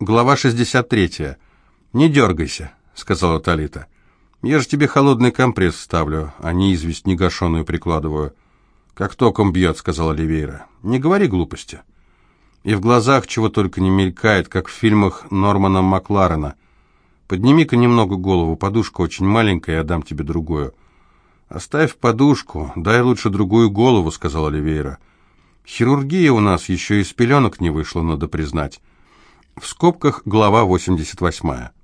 Глава 63. «Не дергайся», — сказала Талита. «Я же тебе холодный компресс ставлю, а не известь негашенную прикладываю». «Как током бьет», — сказала Оливейра. «Не говори глупости». И в глазах чего только не мелькает, как в фильмах Нормана Макларена. «Подними-ка немного голову, подушка очень маленькая, я дам тебе другую». «Оставь подушку, дай лучше другую голову», — сказала Оливейра. «Хирургия у нас еще из пеленок не вышла, надо признать». В скобках глава 88.